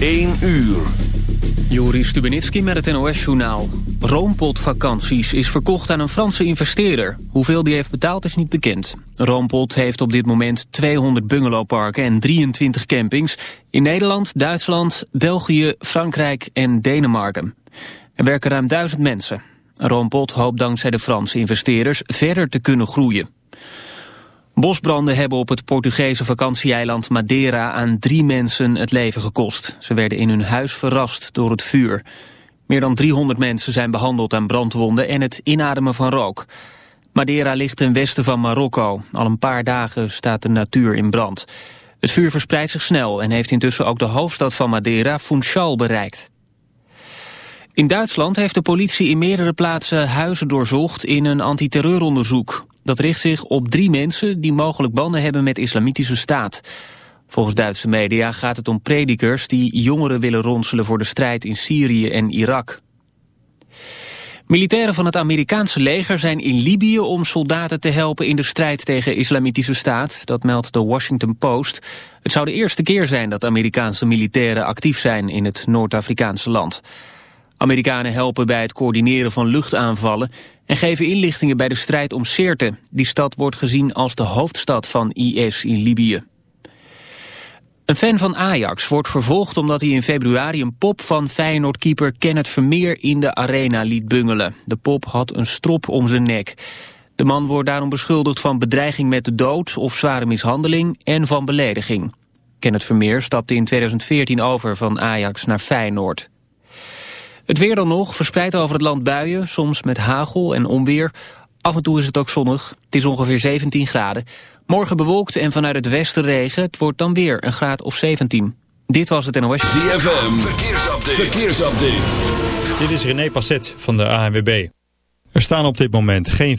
1 uur. Joris Stubenitski met het NOS-journaal. Roompot-vakanties is verkocht aan een Franse investeerder. Hoeveel die heeft betaald is niet bekend. Roompot heeft op dit moment 200 bungalowparken en 23 campings... in Nederland, Duitsland, België, Frankrijk en Denemarken. Er werken ruim duizend mensen. Roompot hoopt dankzij de Franse investeerders verder te kunnen groeien. Bosbranden hebben op het Portugese vakantieeiland Madeira aan drie mensen het leven gekost. Ze werden in hun huis verrast door het vuur. Meer dan 300 mensen zijn behandeld aan brandwonden en het inademen van rook. Madeira ligt ten westen van Marokko. Al een paar dagen staat de natuur in brand. Het vuur verspreidt zich snel en heeft intussen ook de hoofdstad van Madeira, Funchal, bereikt. In Duitsland heeft de politie in meerdere plaatsen huizen doorzocht in een antiterreuronderzoek. Dat richt zich op drie mensen die mogelijk banden hebben met islamitische staat. Volgens Duitse media gaat het om predikers die jongeren willen ronselen voor de strijd in Syrië en Irak. Militairen van het Amerikaanse leger zijn in Libië om soldaten te helpen in de strijd tegen islamitische staat. Dat meldt de Washington Post. Het zou de eerste keer zijn dat Amerikaanse militairen actief zijn in het Noord-Afrikaanse land. Amerikanen helpen bij het coördineren van luchtaanvallen en geven inlichtingen bij de strijd om Sirte. Die stad wordt gezien als de hoofdstad van IS in Libië. Een fan van Ajax wordt vervolgd omdat hij in februari een pop van Feyenoord-keeper Kenneth Vermeer in de arena liet bungelen. De pop had een strop om zijn nek. De man wordt daarom beschuldigd van bedreiging met de dood of zware mishandeling en van belediging. Kenneth Vermeer stapte in 2014 over van Ajax naar Feyenoord. Het weer dan nog, verspreid over het land buien, soms met hagel en onweer. Af en toe is het ook zonnig. Het is ongeveer 17 graden. Morgen bewolkt en vanuit het westen regen. Het wordt dan weer een graad of 17. Dit was het NOS. ZFM, verkeersupdate. verkeersupdate. Dit is René Passet van de ANWB. Er staan op dit moment geen...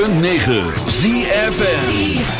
106.9 ZFN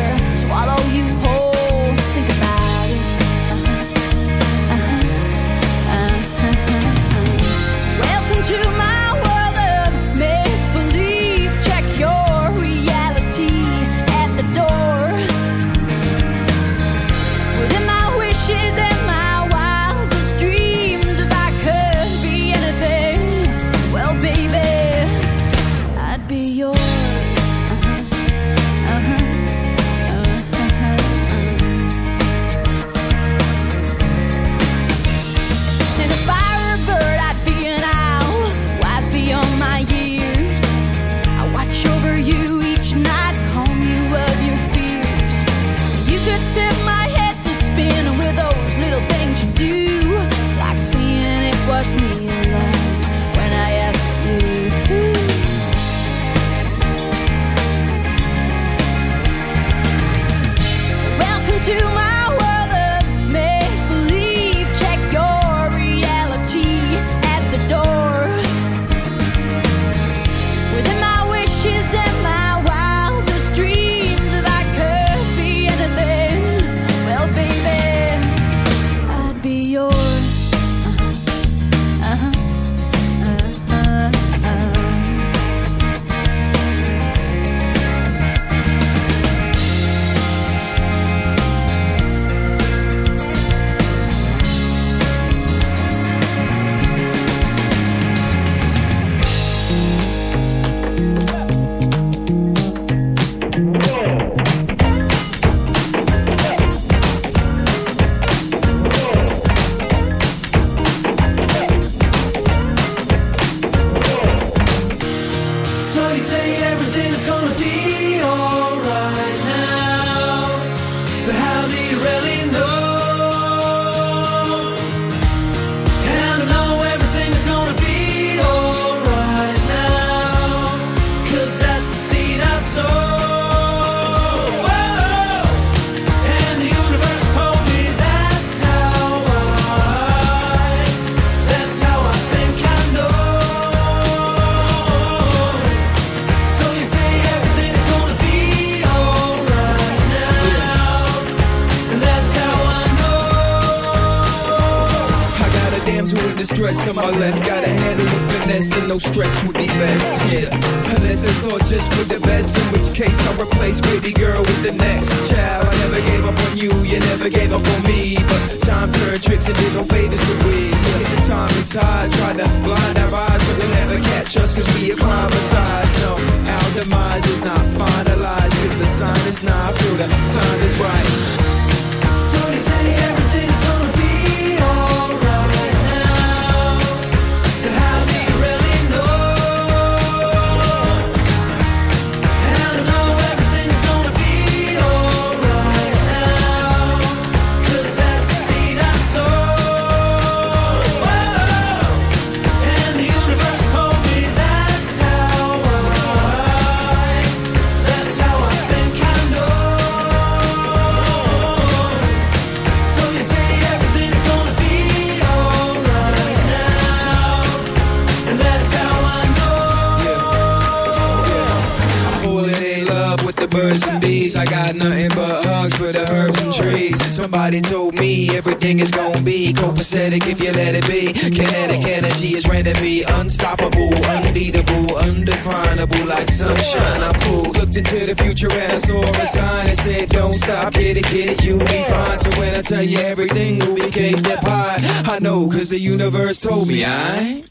tell you everything will be cake that pie. I know, cause the universe told me, I. ain't.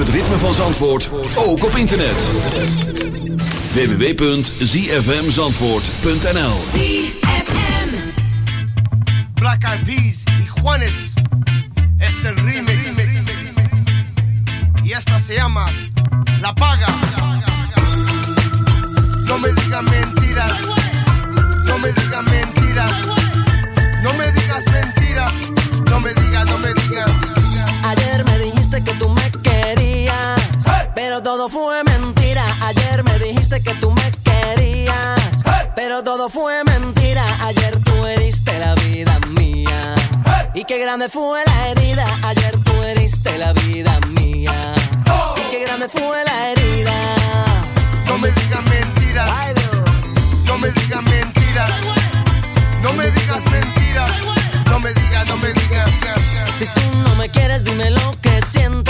het ritme van Zandvoort, ook op internet. www.zfmzandvoort.nl Black Eyed Peas y Juanes es el remix. Y esta se llama La Paga. No me digas mentiras. No me digas mentiras. Todo fue mentira. Ayer me dijiste que tú me querías, pero todo fue mentira. Ayer tú heriste la vida mía. Y qué grande fue la herida. Ayer tú heriste la vida mía. Y qué grande fue la herida. No me digas mentiras. No me digas mentiras. No me digas mentiras. No me digas, no me digas. Si tú no me quieres, dime lo que sientes.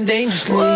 living dangerously.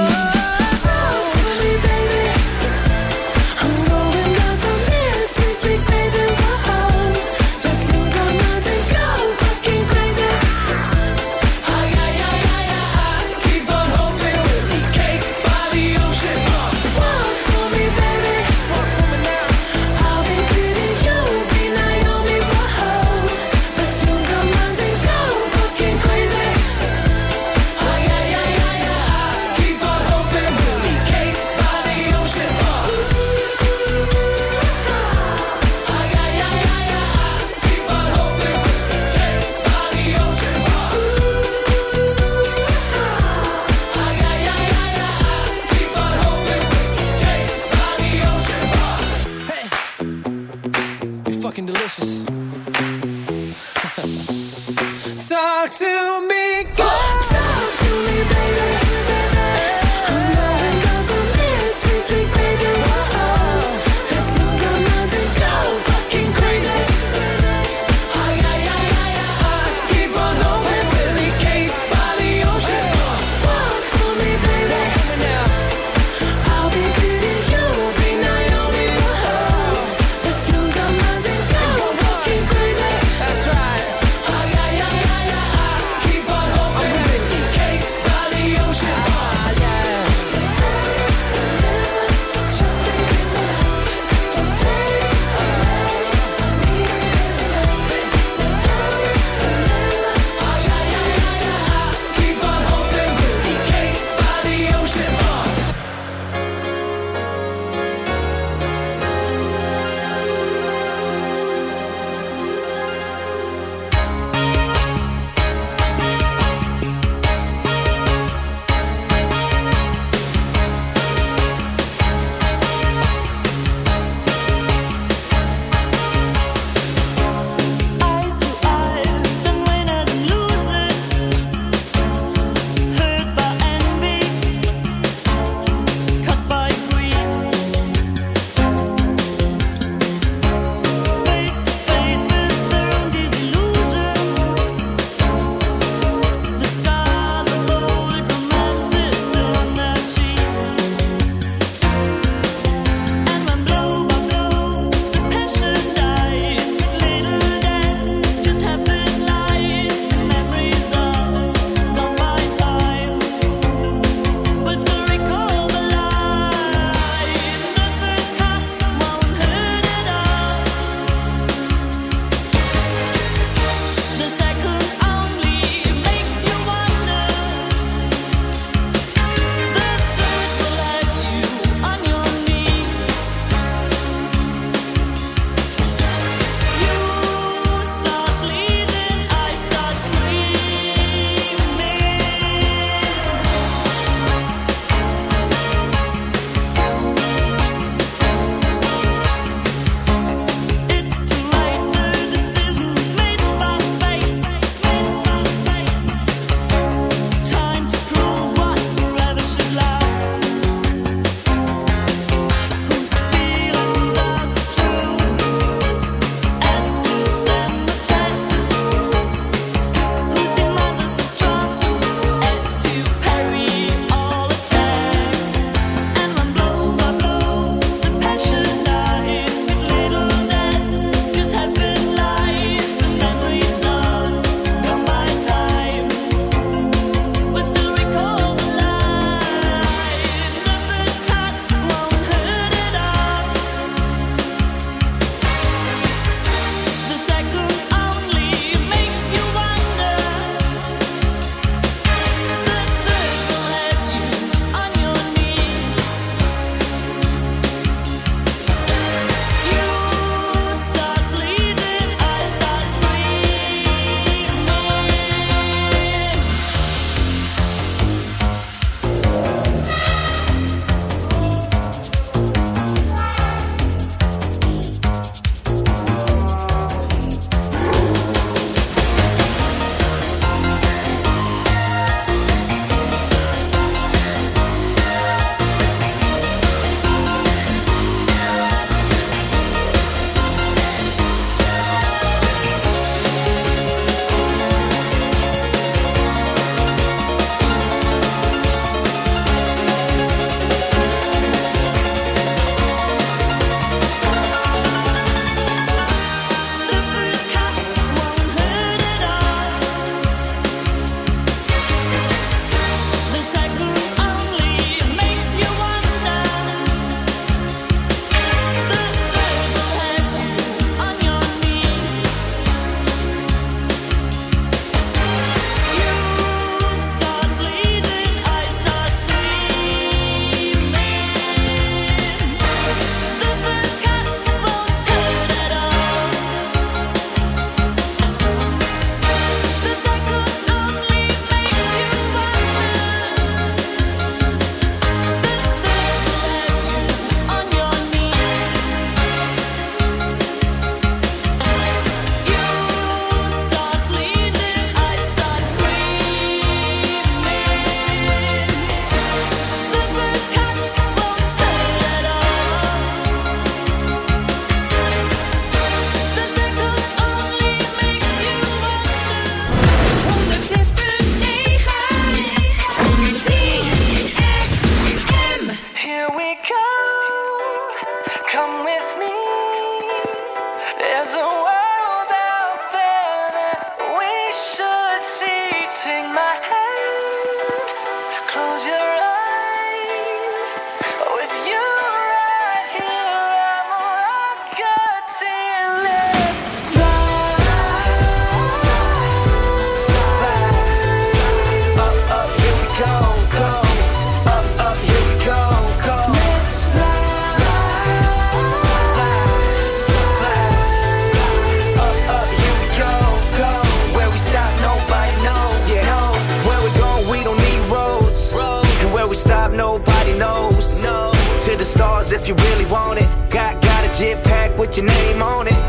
If you really want it. Got got a jet pack with your name on it.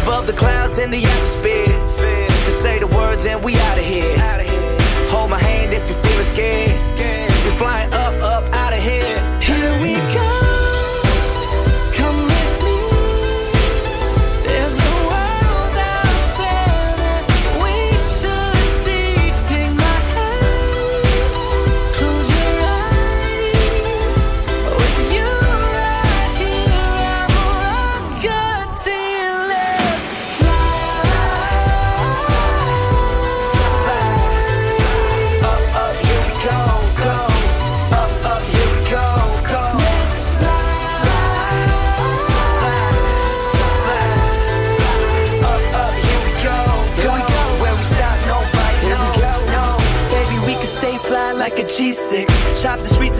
Above the clouds in the atmosphere. To say the words and we out of here. Hold my hand if you're feeling scared. We're flying up,